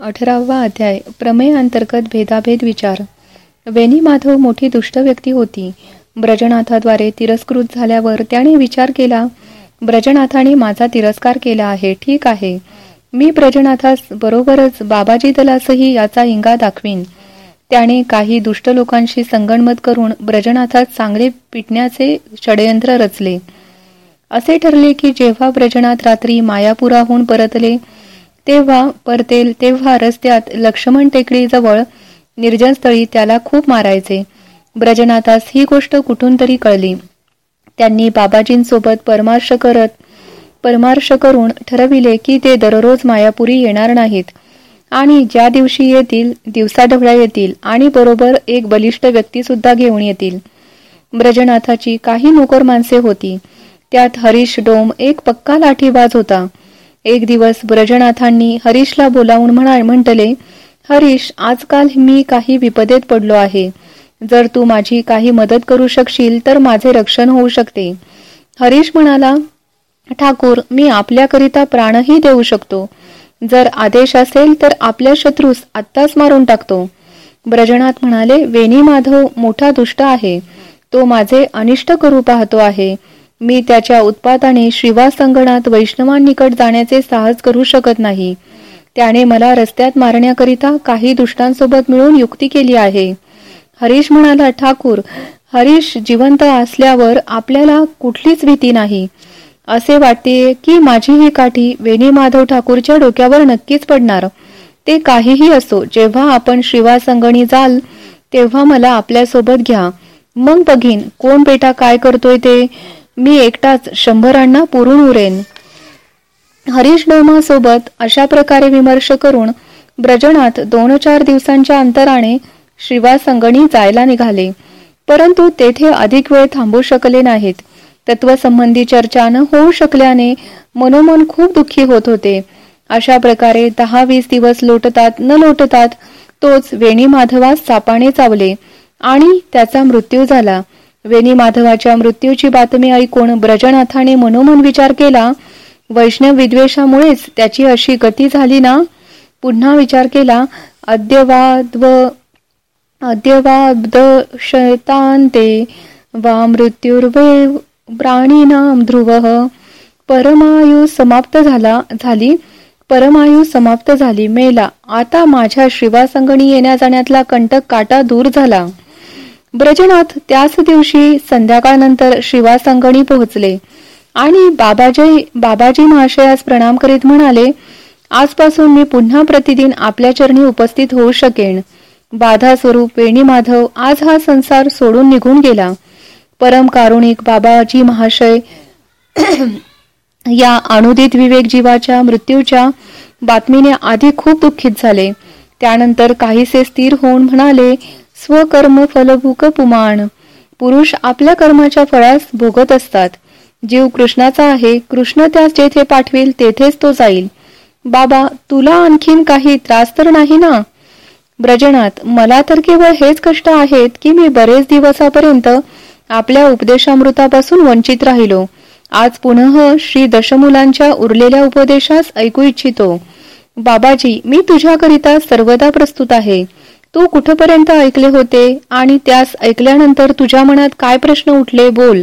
अठरावा अध्याय प्रमेय अंतर्गत भेदाभेद विचार. वेनी माधव मोठी दुष्ट व्यक्ती होती. ब्रजनाथाद्वारे तिरस्कृत झाल्यावर त्याने विचार केला ब्रजनाथाने माझा तिरस्कार केला आहे ठीक आहे. मी ब्रजनाथास बरोबरच बाबाजी दलासही याचा इंगा दाखवीन. त्याने काही दुष्ट लोकांशी संगणमत करून ब्रजनाथास चांगले पिटण्याचे षडयंत्र रचले. असे ठरले की जेव्हा ब्रजनाथ रात्री मायापुराहून परतले तेव्हा परतेल तेव्हा रस्त्यात लक्ष्मण टेकडीजवळ निर्जन स्थळी त्याला खूप मारायचे. ब्रजनाथास ही गोष्ट कुठून तरी कळली. त्यांनी बाबाजींसोबत परमार्श करत परमार्श करून ठरविले की ते दररोज मायापुरी येणार नाहीत. आणि ज्या दिवशी येतील दिवसाढवळ्या येतील आणि बरोबर एक बलिष्ठ व्यक्ती सुद्धा घेऊन येतील. ब्रजनाथाची काही नोकर माणसे होती. त्यात हरीश डोम एक पक्का लाठीबाज होता. एक दिवस ब्रजनाथांनी हरीशला बोलावून म्हणा म्हटले हरीश आजकाल मी काही विपदेत पडलो आहे. जर तू माझी काही मदत करू शकशील तर माझे रक्षण होऊ शकते हरीश म्हणाला ठाकूर मी आपल्याकरिता प्राणही देऊ शकतो. जर आदेश असेल तर आपल्या शत्रूस आत्ताच मारून टाकतो ब्रजनाथ म्हणाले वेणी माधव मोठा दुष्ट आहे. तो माझे अनिष्ट करू पाहतो आहे. मी त्याच्या उत्पादाने श्रीवास संगणात वैष्णवांनिकट जाण्याचे साहस करू शकत नाही. त्याने मला रस्त्यात मारण्याकरिता काही दुष्टांसोबत मिळून युक्ती केली आहे. हरीश म्हणाला ठाकूर हरीश जिवंत असल्यावर आपल्याला कुठलीच भीती नाही. असे वाटते की माझी ही काठी वेणी माधव ठाकूरच्या डोक्यावर नक्कीच पडणार. ते काहीही असो जेव्हा आपण श्रीवास संगणी जाल तेव्हा मला आपल्यासोबत घ्या. मग बघीन कोण बेटा काय करतोय ते. मी एकटाच शंभरांना पुरून उरेन. हरीश सोबत अशा प्रकारे विमर्श करून ब्रजनात दोन चार दिवसांच्या अंतराने शिवासंगणी संगणी जायला निघाले. परंतु तेथे अधिक वेळ थांबू शकले नाहीत. तत्वसंबंधी चर्चा न होऊ शकल्याने मनोमन खूप दुःखी होत होते. अशा प्रकारे दहा वीस दिवस लोटतात न लोटतात तोच वेणी माधवास सापाने चावले आणि त्याचा मृत्यू झाला. वेणी माधवाच्या मृत्यूची बातमी ऐकून ब्रजनाथाने मनोमन विचार केला वैष्णव विद्वेषामुळेच त्याची अशी गती झाली ना? पुन्हा विचार केला अद्यवाद व अद्यवाद शैतांते वा मृत्युर्वे प्राणीनाम ध्रुव। परमायू समाप्त झाला झाली परमायू समाप्त झाली मेला। आता माझ्या शिवासंगणी येण्या जाण्यातला कंटक काटा दूर झाला। ब्रजनाथ त्याच दिवशी संध्याकाळनंतर शिवासंगणी पोहोचले. आणि बाबाजी बाबाजी महाशयास प्रणाम करीत म्हणाले आजपासून मी पुन्हा प्रतिदिन आपल्या चरणी उपस्थित होऊ शकेन. बाधा स्वरूप वेणी माधव आज हा संसार सोडून निघून गेला. परम कारुणिक बाबाजी महाशय या अनुदित विवेक जीवाच्या मृत्यूच्या बातमीने आधी खूप दुःखित झाले. त्यानंतर काहीसे स्थिर होऊन म्हणाले स्वकर्म फलभूक पुमाण. पुरुष आपल्या कर्माच्या फळास भोगत असतात. जीव कृष्णाचा आहे कृष्ण त्यास जेथे पाठवेल तेथेच तो जाईल. बाबा तुला आणखीन काही त्रास तर नाही ना? ब्रजनात मला तर केवळ हेच कष्ट आहेत की मी बरेच दिवसापर्यंत आपल्या उपदेशामृतापासून वंचित राहिलो. आज पुनः श्री दशमुलांच्या उरलेल्या उपदेशास ऐकू इच्छितो. बाबाजी मी तुझ्याकरिता सर्वदा प्रस्तुत आहे. तू कुठपर्यंत ऐकले होते? आणि त्यास ऐकल्यानंतर तुझ्या मनात काय प्रश्न उठले बोल.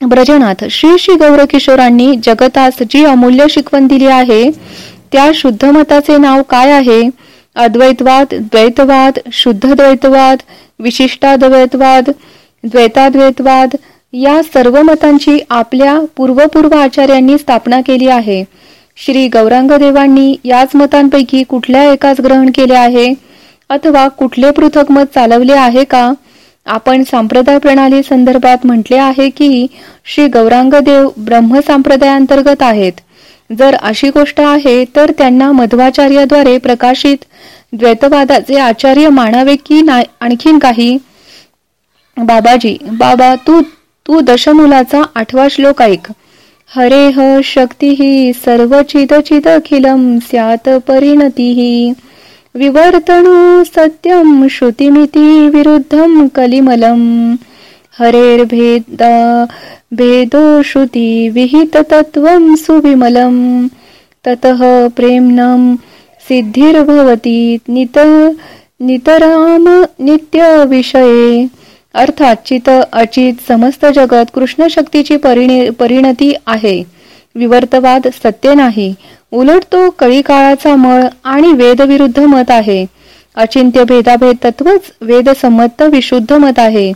ब्रजनाथ श्री श्री गौरकिशोरांनी जगतास जी अमूल्य शिकवण दिली आहे त्या शुद्ध मताचे नाव काय आहे? अद्वैतवाद द्वैतवाद शुद्ध द्वैतवाद विशिष्टाद्वैतवाद द्वैताद्वैतवाद या सर्व मतांची आपल्या पूर्वपूर्व आचार्यांनी स्थापना केली आहे. श्री गौरांगदेवांनी याच मतांपैकी कुठल्या एकाच ग्रहण केले आहे? अथवा कुठले पृथक मत चालवले आहे का? आपण सांप्रदाय प्रणाली संदर्भात म्हटले आहे की श्री गौरांगदेव ब्रह्म संप्रदायांतर्गत आहेत. जर अशी गोष्ट आहे तर त्यांना मध्वाचार्याद्वारे प्रकाशित द्वैतवादाचे आचार्य मानावे की आणखीन काही? बाबाजी बाबा तू तू दशमुलाचा आठवा श्लोक ऐक. हरे ह शक्ती ही सर्व चिद चिद अखिलम स्यात परिणती विवर्तन सत्यम श्रुतिमिति विरुद्धम कलिमलम। हरेर्भेद भेदो श्रुती विहित तत्वम सुविमलम। ततः प्रेमनम सिद्धिर्भवती नित नितराम नित्य विषये अर्थात चित अचित समस्त जगत कृष्ण शक्तीची परिणती आहे। विवर्तवाद सत्य नाही। उलट तो कळी काळाचा मळ आणि वेदविरुद्ध मत आहे. अचिंत्य भेदाभेद तत्वच वेदसंमत विशुद्ध मत आहे.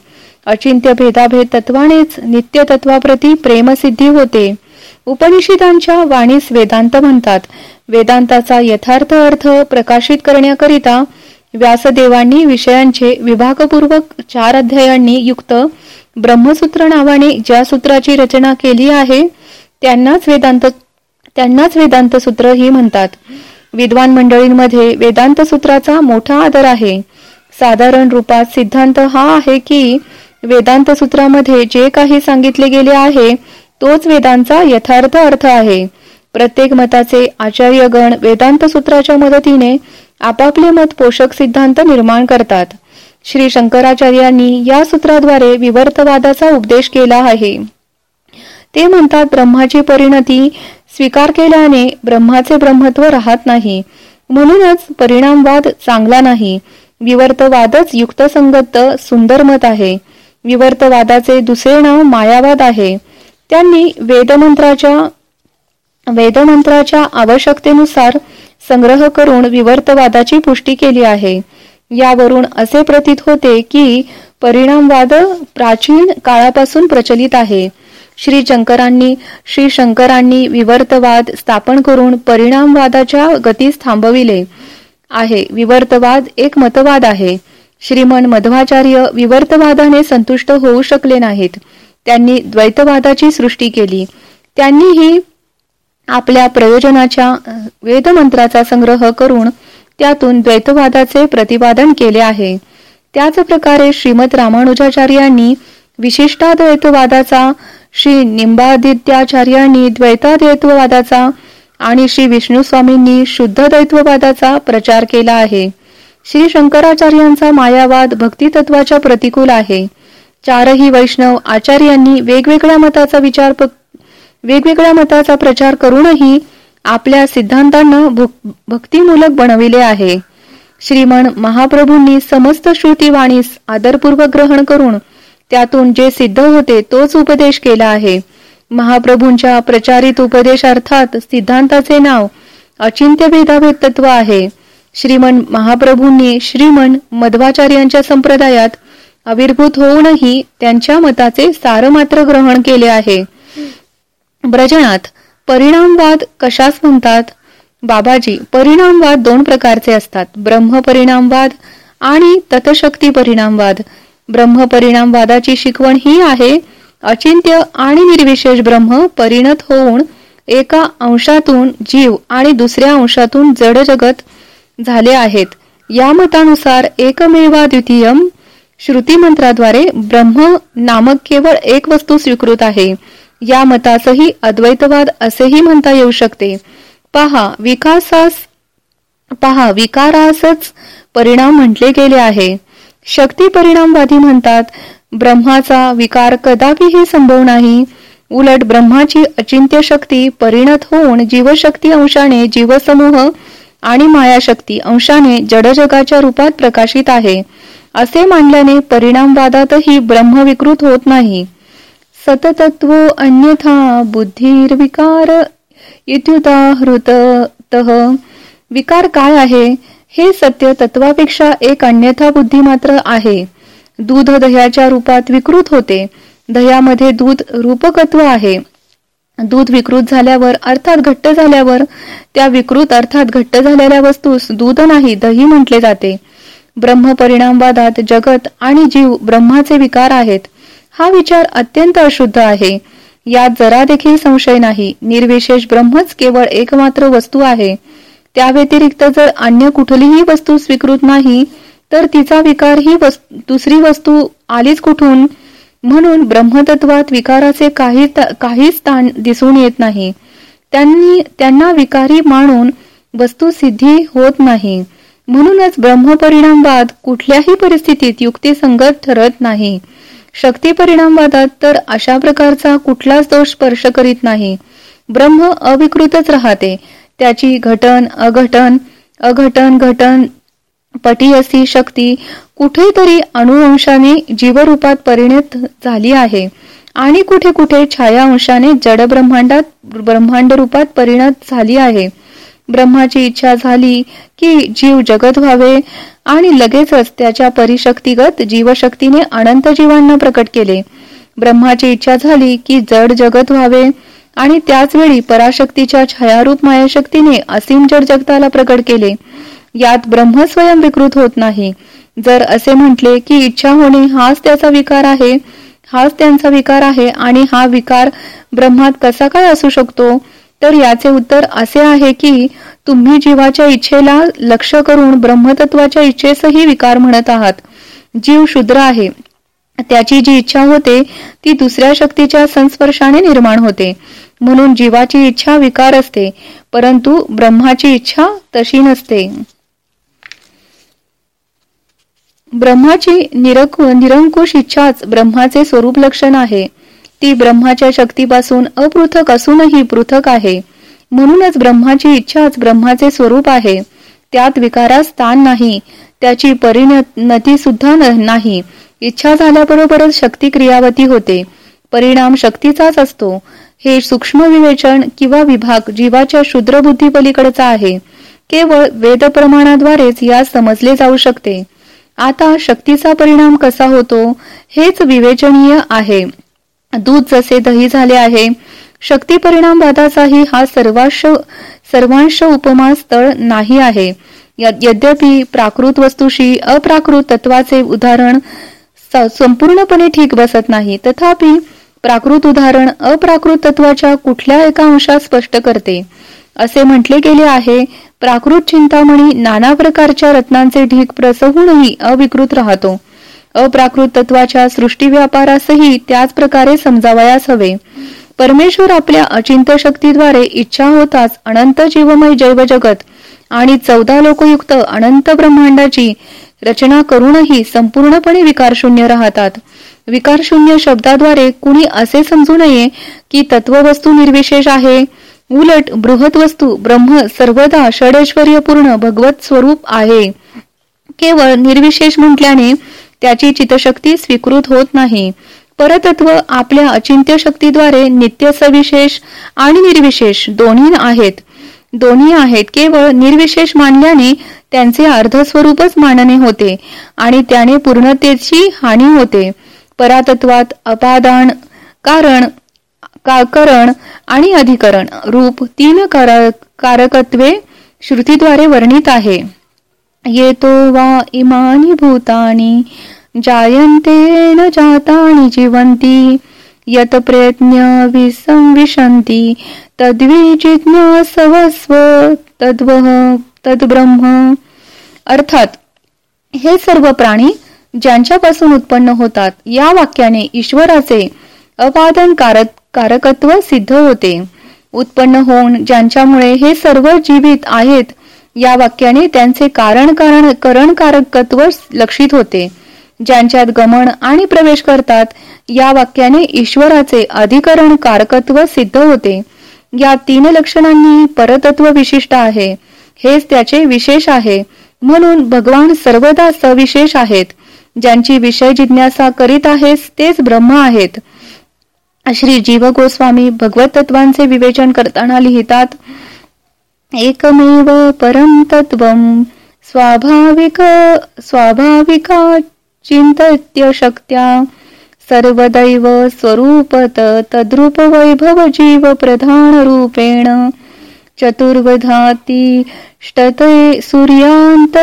अचिंत्य भेदाभेद तत्वानेच नित्य तत्वाप्रती प्रेमसिद्धी होते. उपनिषदांच्या वाणीस वेदांत म्हणतात. वेदांताचा यथार्थ अर्थ प्रकाशित करण्याकरिता व्यासदेवांनी विषयांचे विभागपूर्वक चार अध्यायांनी युक्त ब्रह्मसूत्र नावाने ज्या सूत्राची रचना केली आहे त्यांनाच वेदांत त्यांनाच वेदांत सूत्र ही म्हणतात. विद्वान मंडळींमध्ये वेदांत सूत्राचा मोठा आदर आहे. साधारण रूपात सिद्धांत हा आहे की वेदांत सूत्रामध्ये जे काही सांगितले गेले आहे तोच वेदांचा यथार्थ अर्थ आहे. प्रत्येक मताचे आचार्यगण वेदांत सूत्राच्या मदतीने आपापले मत पोषक सिद्धांत निर्माण करतात. श्री शंकराचार्यांनी या सूत्राद्वारे विवर्तवादाचा उपदेश केला आहे. ते म्हणतात ब्रह्माची परिणती स्वीकार केल्याने ब्रह्माचे ब्रह्मत्व राहत नाही. म्हणूनच परिणामवाद चांगला नाही. विवर्तवादच युक्तसंगत सुंदर मत आहे. विवर्तवादाचे दुसरे नाव मायावाद आहे. त्यांनी वेदमंत्राच्या वेदमंत्राच्या आवश्यकतेनुसार संग्रह करून विवर्तवादाची पुष्टी केली आहे. यावरून असे प्रतीत होते की परिणामवाद प्राचीन काळापासून प्रचलित आहे. श्री शंकरांनी श्री शंकरांनी विवर्तवाद स्थापन करून परिणामवादाच्या गतीस थांबविले आहे. विवर्तवाद एक मतवाद आहे. श्रीमन मध्वाचार्य विवर्तवादाने संतुष्ट होऊ शकले नाहीत. त्यांनी द्वैतवादाची सृष्टी केली. त्यांनीही आपल्या प्रयोजनाच्या वेदमंत्राचा संग्रह करून त्यातून द्वैतवादाचे प्रतिपादन केले आहे. त्याच प्रकारे श्रीमद रामानुजाचार्यांनी विशिष्टाद्वैतवादाचा श्री निंबादित्याचार्यांनी द्वैताद्वैतवादाचा आणि श्री विष्णू स्वामींनी शुद्ध दैत्ववादाचा प्रचार केला आहे. श्री शंकराचार्यांचा मायावाद भक्तितत्वाच्या प्रतिकूल आहे. चारही वैष्णव आचार्यांनी वेगवेगळ्या मताचा विचार वेगवेगळ्या मताचा प्रचार करूनही आपल्या सिद्धांतांना भक्तिमूलक बनविले आहे. श्रीमन महाप्रभूंनी समस्त श्रुतीवाणीस आदरपूर्वक ग्रहण करून त्यातून जे सिद्ध होते तोच उपदेश केला आहे. महाप्रभूंच्या प्रचारित उपदेश अर्थात सिद्धांताचे नाव अचिंत्य भेदाभेद तत्व आहे. श्रीमन महाप्रभूंनी श्रीमन मध्वाचार्यांच्या संप्रदायात आविर्भूत होऊनही त्यांच्या मताचे सार मात्र ग्रहण केले आहे. ब्रजनात परिणामवाद कशास म्हणतात? बाबाजी परिणामवाद दोन प्रकारचे असतात. ब्रह्म परिणामवाद आणि ततशक्ती परिणामवाद. ब्रह्म परिणामवादाची शिकवण ही आहे. अचिंत्य आणि निर्विशेष ब्रह्म परिणत होऊन एका अंशातून जीव आणि दुसऱ्या अंशातून जड जगत झाले आहेत. या मतानुसार एकमेवा द्वितीयम श्रुती मंत्राद्वारे ब्रह्म नामक केवळ एक वस्तू स्वीकृत आहे. या मतासही अद्वैतवाद असेही म्हणता येऊ शकते. पहा विकासास पहा विकारासच परिणाम म्हटले गेले आहे. शक्ती परिणामवादी म्हणतात ब्रह्माचा विकार कदापिही संभव नाही. उलट ब्रह्माची अचिंत्य शक्ती परिणत होऊन जीवशक्ती अंशाने जीवसमूह आणि मायाशक्ती अंशाने जडजगाच्या रूपात प्रकाशित आहे. असे मानल्याने परिणामवादातही ब्रह्म विकृत होत नाही. सततत्व अन्यथा बुद्धिर्विकार इत्युदाहृत विकार काय आहे? हे सत्य तत्वापेक्षा एक अन्यथा बुद्धी मात्र आहे. दूध दह्याच्या रूपात विकृत होते. दह्यामध्ये दूध रूपकत्व आहे. दूध विकृत झाल्यावर अर्थात घट्ट झाल्यावर त्या विकृत अर्थात घट्ट झालेल्या वस्तूस दूध नाही दही म्हटले जाते. ब्रह्म परिणामवादात जगत आणि जीव ब्रह्माचे विकार आहेत. हा विचार अत्यंत अशुद्ध आहे. यात जरा देखील संशय नाही. निर्विशेष ब्रह्मच केवळ एकमात्र वस्तू आहे. त्या व्यतिरिक्त जर अन्य कुठलीही वस्तू स्वीकृत नाही तर तिचा विकार ही दुसरी वस्तू आलीच कुठून? म्हणून ब्रह्मतत्वात विकाराचे काही काही स्थान दिसून येत नाही. त्यांनी त्यांना विकारी मानून वस्तुसिद्धी होत नाही. म्हणूनच ब्रह्मपरिणामवाद कुठल्याही परिस्थितीत युक्तिसंगत ठरत नाही. शक्ती परिणामवादात तर अशा प्रकारचा कुठलाच दोष स्पर्श करीत नाही. ब्रह्म अविकृतच राहते. त्याची घटन अघटन अघटन घटन पटी शक्ती कुठेतरी अणुवंशाने जीवरूपात परिणत झाली आहे. आणि कुठे कुठे छाया अंशाने जड ब्रह्मांडात ब्रह्मांड रूपात परिणत झाली आहे. ब्रह्माची इच्छा झाली की जीव जगत व्हावे आणि लगेचच त्याच्या परिशक्तीगत जीवशक्तीने अनंत जीवांना प्रकट केले. ब्रह्माची इच्छा झाली की जड जगत व्हावे आणि त्याच वेळी पराशक्तीच्या छायारूप मायाशक्तीने असीम जड जगताला प्रकट केले. यात ब्रह्म स्वयं विकृत होत नाही. जर असे म्हटले की इच्छा होणे हाच त्याचा विकार आहे हाच त्यांचा विकार आहे आणि हा विकार ब्रह्मात कसा काय असू शकतो? तर याचे उत्तर असे आहे की तुम्ही जीवाच्या इच्छेला लक्ष करून ब्रह्मतत्वाच्या इच्छेसही विकार म्हणत आहात. जीव शुद्र आहे. त्याची जी इच्छा होते ती दुसऱ्या शक्तीच्या संस्पर्शाने निर्माण होते. म्हणून जीवाची इच्छा विकार असते परंतु ब्रह्माची इच्छा तशी नसते. ब्रह्माची निरंकुश इच्छाच ब्रह्माचे स्वरूप लक्षण आहे. ती ब्रह्माच्या शक्तीपासून अपृथक असूनही पृथक आहे. म्हणूनच ब्रह्माची इच्छाच ब्रह्माचे स्वरूप आहे. त्यात विकारास स्थान नाही. त्याची परिणती सुद्धा नाही. इच्छा झाल्याबरोबरच शक्ती क्रियावती होते. परिणाम शक्तीचाच असतो. हे सूक्ष्म विवेचन किंवा विभाग जीवाच्या शुद्र बुद्धी पलीकडचा आहे. केवळ वेद प्रमाणाद्वारेच यास समजले जाऊ शकते. आता शक्तीचा परिणाम कसा होतो हेच विवेचनीय आहे. दूध जसे दही झाले आहे शक्ती परिणामवादाचाही हा सर्वांश सर्वांश उपमा स्थळ नाही आहे. यद्यपि प्राकृत वस्तूशी अप्राकृत तत्वाचे उदाहरण संपूर्णपणे ठीक बसत नाही तथापि प्राकृत उदाहरण अप्राकृत तत्वाच्या कुठल्या एका अंशात स्पष्ट करते. असे म्हटले गेले आहे प्राकृत चिंतामणी नाना प्रकारच्या रत्नांचे ढीक प्रसहूनही अविकृत राहतो. अप्राकृत तत्वाच्या सृष्टी व्यापारासही त्याच प्रकारे समजावयास हवे. परमेश्वर आपल्या अचिंत शक्तीद्वारे इच्छा होताच अनंत जीवमय जैवजगत आणि चौदा लोकयुक्त अनंत ब्रह्मांडाची रचना करूनही संपूर्णपणे विकारशून्य राहतात. विकारशून्य शब्दाद्वारे कुणी असे समजू नये की तत्ववस्तू निर्विशेष आहे. उलट बृहत वस्तू ब्रह्म सर्वदा षडेश्वर्यपूर्ण भगवत स्वरूप आहे. केवळ निर्विशेष म्हटल्याने त्याची चितशक्ती स्वीकृत होत नाही. परतत्व आपल्या अचिंत्य शक्तीद्वारे नित्य सविशेष आणि निर्विशेष दोन्ही आहेत. दोन्ही आहेत केवळ निर्विशेष मानल्याने त्यांचे अर्धस्वरूपच मानणे होते आणि त्याने पूर्णतेची हानी होते. परातत्वात अपादान कारण करण आणि अधिकरण रूप तीन कारकत्वे श्रुतीद्वारे वर्णित आहे. येतो वा इमानी भूतानी जायन्ते न जातानी जिवंती यत प्रयत्न विसंविशन्ति तद्विजिज्ञासवस्व तद्वह तद्ब्रह्म. अर्थात हे सर्व प्राणी ज्यांच्यापासून उत्पन्न होतात या वाक्याने ईश्वराचे अपादन कारक कारकत्व सिद्ध होते. उत्पन्न होऊन ज्यांच्यामुळे हे सर्व जीवित आहेत या वाक्याने त्यांचे कारण कारण करणकारकत्व लक्षित होते. ज्यांच्यात गमन आणि प्रवेश करतात या वाक्याने ईश्वराचे अधिकरण कारकत्व सिद्ध होते. या तीन लक्षणांनी परतत्व विशिष्ट आहे. हेच त्याचे विशेष आहे. म्हणून भगवान सर्वदा सविशेष आहेत. ज्यांची विषय जिज्ञासा करीत आहेस तेच ब्रह्म आहेत. श्री जीव गोस्वामी भगवत तत्वांचे विवेचन करताना लिहितात एकमेव परम तत्व स्वाभाविक स्वाभाविका चिंतत्य शक्त्या सर्वदैव स्वरूपत तद्रूप वैभव जीव प्रधान रूपेण। चतुर्वधाती ष्टते सूर्यांत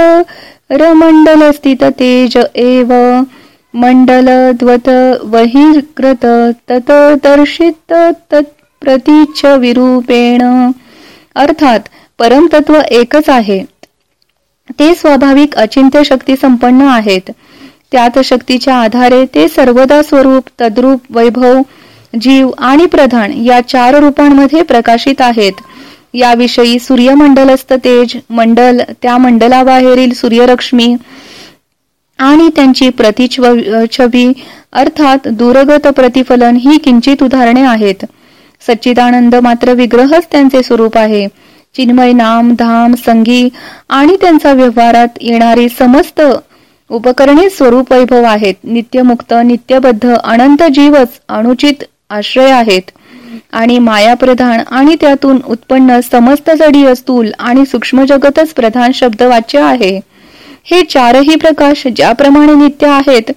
रमंडल स्थित तेज एव। मंडल द्वत वहिकृत तत दर्शित तत्प्रतीच विरूपेण। अर्थात परमतत्व एकच आहे. ते स्वाभाविक अचिंत्य शक्ती संपन्न आहेत. त्यात शक्तीच्या आधारे ते सर्वदा स्वरूप तद्रूप वैभव जीव आणि प्रधान या चार रूपांमध्ये प्रकाशित आहेत. याविषयी सूर्यमंडलस्थ तेज मंडल त्या मंडलाबाहेरील सूर्यरश्मी आणि त्यांची प्रतिछवी अर्थात दूरगत प्रतिफलन ही किंचित उदाहरणे आहेत. सच्चिदानंद मात्र विग्रहच त्यांचे स्वरूप आहे. चिन्मय नाम धाम संगी आणि त्यांचा व्यवहारात येणारी समस्त उपकरणे स्वरूप वैभव आहेत. नित्यमुक्त नित्यबद्ध अनंत जीवच अनुचित आश्रय आहेत. आणि मायाप्रधान आणि त्यातून उत्पन्न समस्त जडीय स्थूल आणि सूक्ष्म जगतच प्रधान शब्द वाच्य आहे. हे चारही प्रकाश ज्याप्रमाणे नित्य आहेत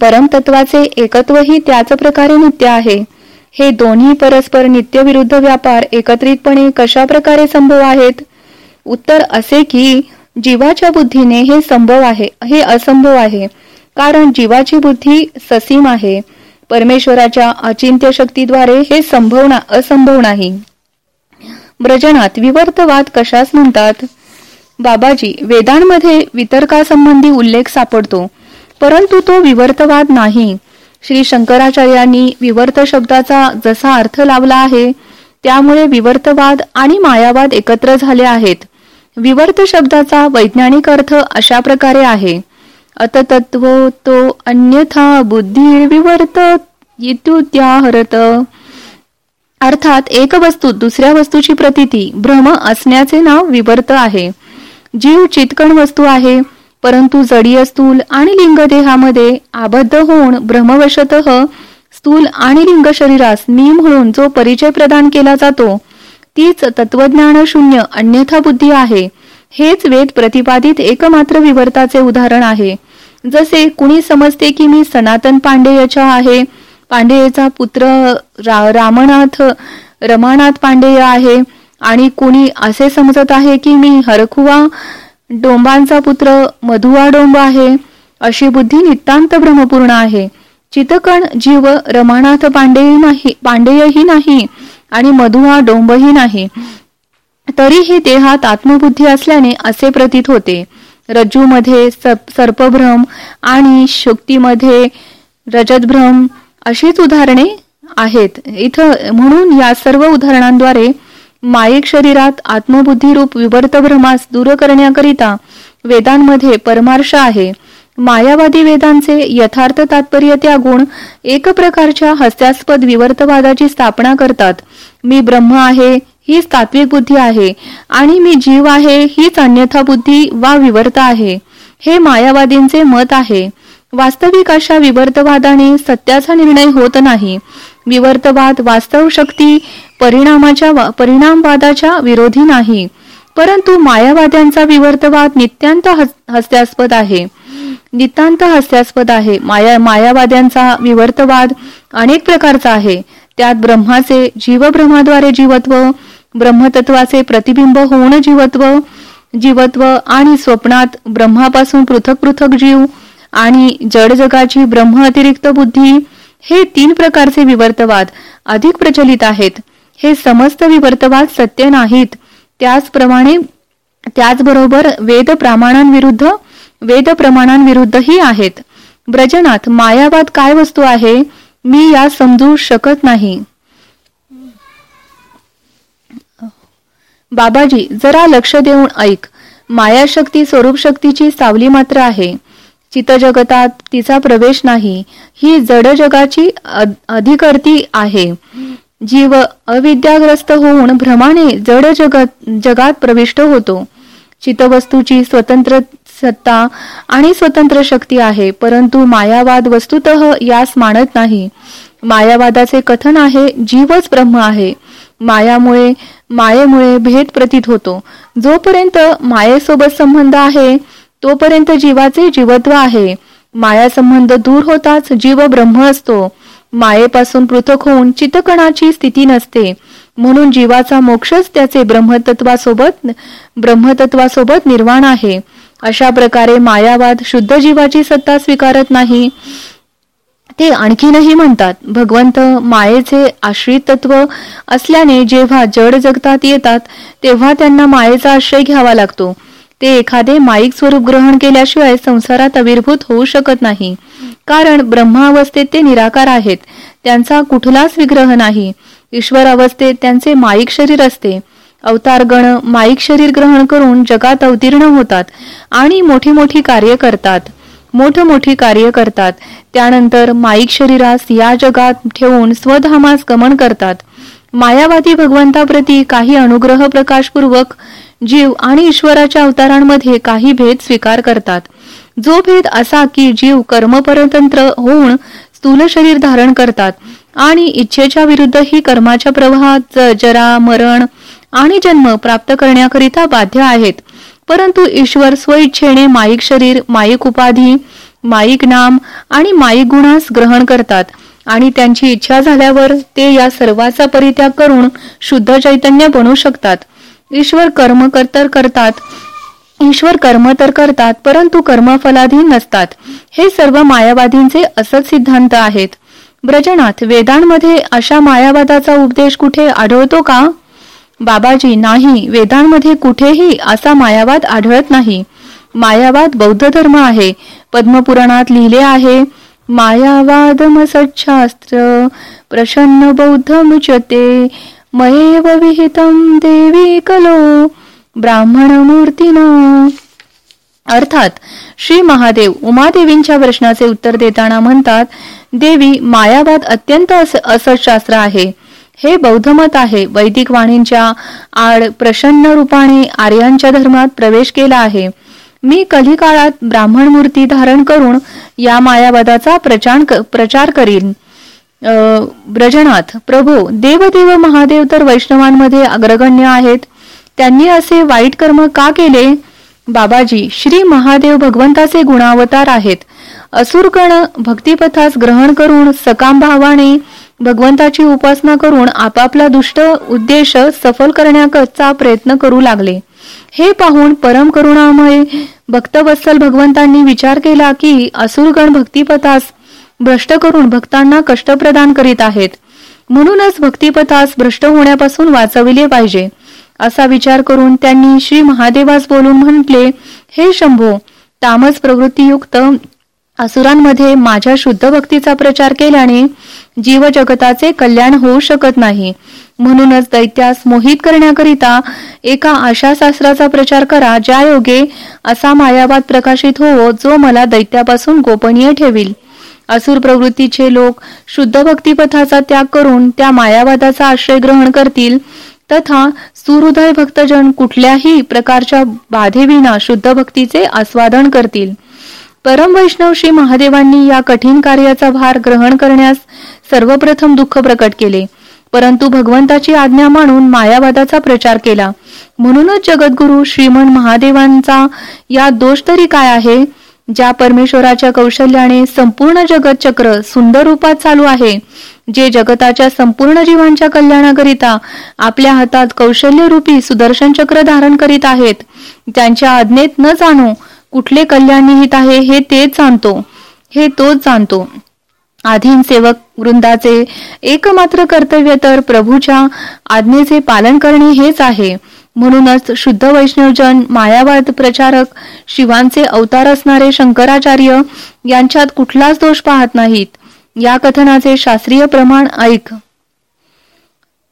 परमतत्वाचे एकत्वही त्याच प्रकारे नित्य आहे. हे दोन्ही परस्पर नित्य विरुद्ध व्यापार एकत्रितपणे कशा प्रकारे संभव आहेत? उत्तर असे की जीवाच्या बुद्धीने हे संभव आहे हे असंभव आहे. कारण जीवाची बुद्धी ससीम आहे. परमेश्वराच्या अचिंत्य शक्तीद्वारे हे संभव असंभव नाही. ब्रजनात विवर्तवाद कशास म्हणतात? बाबाजी वेदांमध्ये वितर्कासंबंधी उल्लेख सापडतो परंतु तो विवर्तवाद नाही. श्री शंकराचार्यांनी विवर्त शब्दाचा जसा अर्थ लावला आहे त्यामुळे विवर्तवाद आणि मायावाद एकत्र झाले आहेत. विवर्त शब्दाचा वैज्ञानिक अर्थ अशा प्रकारे आहे. अततत्व तो अन्यथा बुद्धी विवर्त हरत अर्थात एक वस्तू दुसऱ्या वस्तूची प्रतिती भ्रम असण्याचे नाव विवर्त आहे. जीव चितकण वस्तू आहे परंतु जडीय स्थूल आणि लिंग देहामध्ये आबद्ध होऊन भ्रमवशत स्थूल आणि लिंग शरीरास मी म्हणून जो परिचय प्रदान केला जातो तीच तत्वज्ञान शून्य अन्यथा बुद्धी आहे. हेच वेद प्रतिपादित एकमात्र विवर्ताचे उदाहरण आहे. जसे कुणी समजते की मी सनातन पांडेयच्या आहे पांडेयचा पुत्र रा, रामनाथ रमानाथ पांडेय आहे आणि कुणी असे समजत आहे की मी हरखुवा डोंबांचा पुत्र मधुवा डोंब आहे अशी बुद्धी नितांत भ्रमपूर्ण आहे. चितकण जीव रमानाथ पांडेय नाही पांडेयही नाही. आणि मधुवा डोंबही नाही. तरीही देहात आत्मबुद्धी असल्याने असे प्रतीत होते. रज्जूमध्ये सर्पभ्रम आणि शुक्तीमध्ये रजतभ्रम अशीच उदाहरणे आहेत. इथं म्हणून या सर्व उदाहरणांद्वारे मायिक शरीरात आत्मबुद्धी रूप विवर्त भ्रमास दूर करण्याकरिता वेदांमध्ये परमार्श आहे. मायावादी वेदांचे यथार्थ तात्पर्य त्या गुण एक प्रकारच्या हास्यास्पद विवर्तवादाची स्थापना करतात. मी ब्रह्म आहे हीच तात्विक बुद्धी आहे आणि मी जीव आहे हीच अन्यथा बुद्धी वा विवर्त आहे. हे मायावादींचे मत आहे. वास्तविक अशा विवर्तवादाने सत्याचा निर्णय होत नाही. विवर्तवाद वास्तव शक्ती परिणामाच्या परिणामवादाच्या विरोधी नाही. परंतु मायावाद्यांचा विवर्तवाद नित्यांत हस्यास्पद आहे. नितांत हास्यास्पद आहे. माया मायावाद्यांचा विवर्तवाद अनेक प्रकारचा आहे. त्यात ब्रह्माचे जीवब्रह्माद्वारे जीवत्व ब्रह्मतत्वाचे प्रतिबिंब होऊन जीवत्व जीवत्व आणि स्वप्नात ब्रह्मापासून पृथक पृथक जीव आणि जड जगाची ब्रह्म अतिरिक्त बुद्धी हे तीन प्रकारचे विवर्तवाद अधिक प्रचलित आहेत. हे समस्त विवर्तवाद सत्य नाहीत. त्याचप्रमाणे त्याचबरोबर वेद प्रमाणांविरुद्ध वेद प्रमाणांविरुद्धही आहेत. ब्रजनात मायावाद काय वस्तू आहे? मी या समजू शकत नाही. बाबाजी जरा लक्ष देऊन ऐक. मायाशक्ती स्वरूप शक्तीची सावली मात्र आहे. चितजगतात तिचा प्रवेश नाही. ही जड जगाची अधिकर्ती आहे. जीव अविद्याग्रस्त होऊन भ्रमाने जड जगत जगात प्रविष्ट होतो. चितवस्तूची स्वतंत्र सत्ता आणि स्वतंत्र शक्ती आहे परंतु मायावाद वस्तुत यास मानत नाही. मायावादाचे कथन आहे जीवच ब्रह्म आहे. मायामुळे मायेमुळे भेद प्रतीत होतो. जोपर्यंत मायेसोबत संबंध आहे तोपर्यंत जीवाचे जीवत्व आहे. माया संबंध दूर होताच जीव ब्रह्म असतो. मायेपासून पृथक होऊन चितकणाची स्थिती नसते. म्हणून जीवाचा मोक्षच त्याचे ब्रह्मतत्वासोबत ब्रह्मतत्वासोबत निर्वाण आहे. अशा प्रकारे मायावाद शुद्ध जीवाची सत्ता स्वीकारत नाही. ते आणखीनही म्हणतात भगवंत मायेचे आश्रित तत्व असल्याने जेव्हा जड जगतात येतात तेव्हा त्यांना मायेचा आश्रय घ्यावा लागतो. ते एखादे माईक स्वरूप ग्रहण केल्याशिवाय संसारात अविर्भूत होऊ शकत नाही. कारण ब्रह्मावस्थेत ते निराकार आहेत. त्यांचा कुठलाच विग्रह नाही. ईश्वर अवस्थेत त्यांचे माईक शरीर असते. अवतारगण माईक शरीर ग्रहण करून जगात अवतीर्ण होतात आणि मोठी मोठी कार्य करतात. मोठी कार्य करतात. त्यानंतर माईक शरीरास या जगात ठेवून स्वधामास गमन करतात. मायावादी भगवंताप्रती काही अनुग्रह प्रकाशपूर्वक जीव आणि ईश्वराच्या अवतारांमध्ये काही भेद स्वीकार करतात. जो भेद असा की जीव कर्मपरतंत्र होऊन स्थूल शरीर धारण करतात आणि इच्छेच्या विरुद्ध ही कर्माच्या प्रवाहात जरा मरण आणि जन्म प्राप्त करण्याकरिता बाध्य आहेत. परंतु ईश्वर स्वइच्छेने माईक शरीर माईक उपाधी माईक नाम आणि माईक गुणास ग्रहण करतात. आणि त्यांची इच्छा झाल्यावर ते या सर्वाचा परित्याग करून शुद्ध चैतन्य बनू शकतात. ईश्वर कर्म तर करतात. ईश्वर कर्म तर करतात परंतु कर्मफलाधीन नसतात. हे सर्व मायावादींचे असत सिद्धांत आहेत. ब्रजनाथ वेदांमध्ये अशा मायावादाचा उपदेश कुठे आढळतो का? बाबाजी नाही वेदांमध्ये कुठेही असा मायावाद आढळत नाही. मायावाद बौद्ध धर्म आहे. पद्मपुराणात लिहिले आहे मायावादम सच्छास्त्र प्रसन्न बौद्ध मुचते मयेव विहितम देवी कलो ब्राह्मण मूर्तीना अर्थात श्री महादेव उमादेवींच्या प्रश्नाचे उत्तर देताना म्हणतात देवी मायावाद अत्यंत असं शास्त्र आहे. हे बौद्ध मत आहे. वैदिक वाणींच्या आड प्रसन्न रूपाने आर्यांच्या धर्मात प्रवेश केला आहे. मी कलिकाळात ब्राह्मण मूर्ती धारण करून या मायावादाचा प्रचार प्रचार करीन. ब्रजनाथ प्रभू देवदेव महादेव तर वैष्णवांमध्ये अग्रगण्य आहेत. त्यांनी असे वाईट कर्म का केले? बाबाजी श्री महादेव भगवंताचे गुणावतार आहेत. असुरगण भक्तिपथास ग्रहण करून सकाम भावाने भगवंताची उपासना करून आपापला दुष्ट उद्देश सफल करण्याचा प्रयत्न करू लागले. हे पाहून परम करुणामय भक्तवत्सल भगवंतांनी विचार केला की असुरगण भक्तिपथास भ्रष्ट करून भक्तांना कष्ट प्रदान करीत आहेत. म्हणूनच भक्तिपथास भ्रष्ट होण्यापासून वाचविले पाहिजे. असा विचार करून त्यांनी श्री महादेवास बोलून म्हटले हे शंभो तामस प्रवृत्तीयुक्त असुरांमध्ये माझ्या शुद्ध भक्तीचा प्रचार केल्याने जीव जगताचे कल्याण होऊ शकत नाही. म्हणूनच दैत्यास मोहित करण्याकरिता एका आशा शास्त्राचा प्रचार करा ज्या योगे असा मायावाद प्रकाशित होवो जो मला दैत्यापासून गोपनीय ठेवील. असुर प्रवृत्तीचे लोक शुद्ध भक्तिपथाचा त्याग करून त्या मायावादाचा आश्रय ग्रहण करतील. तथा सुहृदय भक्तजन कुठल्याही प्रकारच्या बाधेविना शुद्ध भक्तीचे आस्वादन करतील. परम वैष्णव श्री महादेवांनी या कठीण कार्याचा भार ग्रहण करण्यास सर्वप्रथम दुःख प्रकट केले. परंतु भगवंताची आज्ञा मानून मायावादाचा प्रचार केला. म्हणूनच जगद्गुरु श्रीमन महादेवांचा या दोष तरी काय आहे? ज्या परमेश्वराच्या कौशल्याने संपूर्ण जगत चक्र सुंदर रूपात चालू आहे जे जगताच्या संपूर्ण जीवांच्या कल्याणाकरिता आपल्या हातात कौशल्य रूपी सुदर्शन चक्र धारण करीत आहेत त्यांच्या आज्ञेत न जाणू कुठले कल्याण निहित आहे हे तेच जाणतो हे तोच जाणतो. आधीन सेवक वृंदाचे एकमात्र कर्तव्य तर प्रभूच्या आज्ञेचे पालन करणे हेच आहे. म्हणूनच शुद्ध वैष्णवजन मायावाद प्रचारक शिवांचे अवतार असणारे शंकराचार्य यांच्यात कुठलाच दोष पाहत नाहीत. या कथनाचे शास्त्रीय प्रमाण ऐक.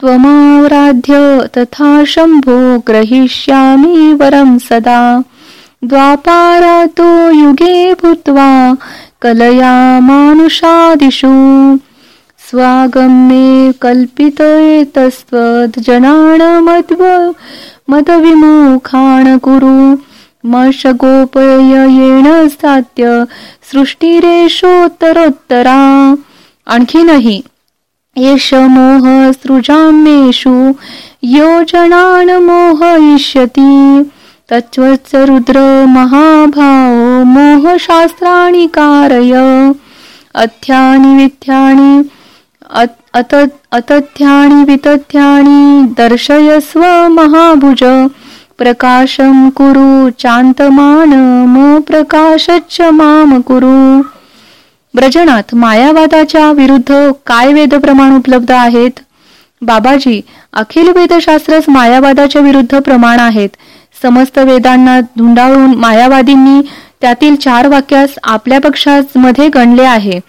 त्वमाराध्य तथा शंभो ग्रहिष्यामी वरम सदा. द्वापारातो युगे भूत्वा कलया मानुषादिषु स्वागम्ये कल्पितस्त्वज्जनान् मद्व मदविमुखान् कुरु। मशगोपयेण सात्य सृष्टिरेषोत्तरोत्तरा आणखीनही एष मोह सृजाम्येषु योजनान् मोहयिष्यति। तत्त्वच रुद्र महाभाव मोहशास्त्राणि कारय। अथ्यानि विथ्यानि अतथ्यानि वितथ्यानि दर्शयस्व महाभुज। प्रकाशम कुरु चांतमान म प्रकाशच माम कुरु। ब्रजनाथ मायावादाच्या विरुद्ध काय वेद प्रमाण उपलब्ध आहेत? बाबाजी अखिल वेदशास्त्रच मायावादाच्या विरुद्ध प्रमाण आहेत. समस्त वेदांना धुंडाळून मायावादींनी त्यातील चार वाक्यास आपल्या पक्षामध्ये गणले आहे.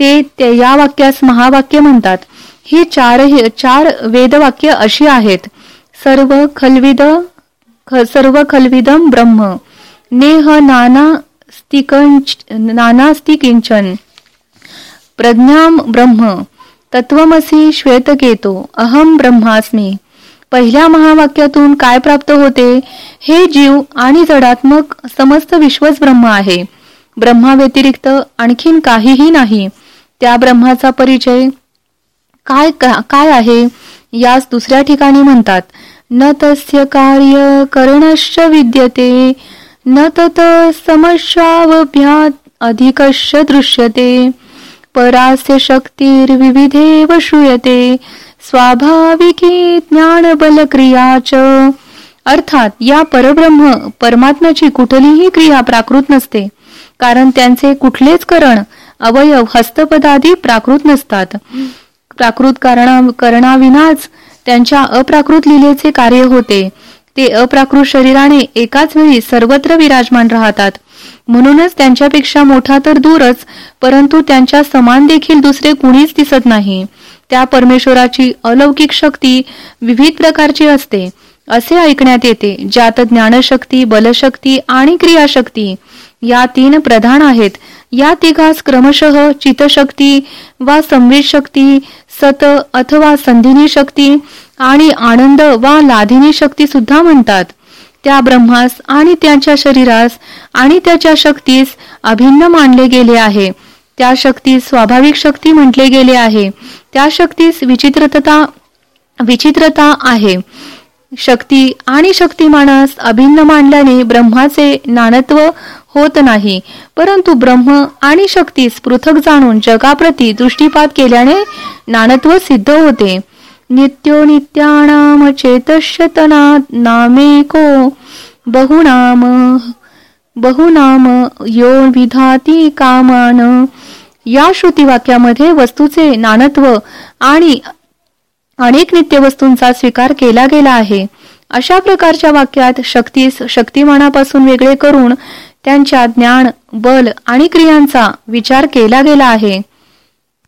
ते या वाक्यास महावाक्य म्हणतात. ही चार चार वेदवाक्य अशी आहेत. सर्व खलविद सर्व खलविदम ब्रह्म. नेह नाना नानास्तिकिंचन प्रज्ञाम ब्रह्म. तत्वमसी श्वेतकेतो. अहम ब्रह्मास्मी. पहिल्या महावाक्यातून काय प्राप्त होते? हे जीव आणि जडात्मक समस्त विश्वच ब्रह्म आहे. ब्रह्मा व्यतिरिक्त आणखीन काहीही नाही. त्या ब्रह्माचा परिचय काय काय आहे? यास दुसऱ्या ठिकाणी म्हणतात. न तस्य कार्य करणश्च विद्यते न तत समस्यावभ्यात अधिकश्च दृश्यते परास्य शक्तिर्विविधेव श्रूयते स्वाभाविकी ज्ञान क्रियाच अर्थात या परब्रह्म परमात्म्याची कुठलीही क्रिया प्राकृत नसते कारण त्यांचे कुठलेच करण अवयव हस्तपदादी प्राकृत नसतात. प्राकृत कारणा करणाविनाच त्यांच्या अप्राकृत लिलेचे कार्य होते. ते अप्राकृत शरीराने एकाच वेळी सर्वत्र विराजमान राहतात. म्हणूनच त्यांच्यापेक्षा मोठा तर दूरच परंतु त्यांच्या समान देखील दुसरे कुणीच दिसत नाही. त्या परमेश्वराची अलौकिक शक्ती विविध प्रकारची असते. असे ऐकण्यात येते ज्यात ज्ञानशक्ती बलशक्ती आणि क्रियाशक्ती या तीन प्रधान आहेत. या तिघास क्रमशः चितशक्ती वा संवित शक्ती सत अथवा संधिनी शक्ती आणि आनंद वा लाधिनी शक्ती सुद्धा म्हणतात. त्या ब्रह्मास आणि त्याच्या शरीरास आणि त्याच्या शक्तीस अभिन्न मानले गेले आहे. त्या शक्तीस स्वाभाविक शक्ती म्हटले गेले आहे. त्या शक्तीस विचित्रता विचित्रता आहे. शक्ती आणि शक्तिमानास अभिन्न मानल्याने ब्रह्माचे नानत्व होत नाही. परंतु ब्रह्म आणि शक्तीस पृथक जाणून जगाप्रती दृष्टीपात केल्याने नानत्व सिद्ध होते. नित्यो नित्यानाम चेतशतना नामेको बहुनाम बहुनाम यो विधाती कामान. या श्रुतीवाक्यामध्ये वस्तूचे नानत्व आणि अनेक नित्य वस्तूंचा स्वीकार केला गेला आहे. अशा प्रकारच्या वाक्यात शक्तीस शक्तिमानापासून वेगळे करून त्यांच्या ज्ञान बल आणि क्रियांचा विचार केला गेला आहे.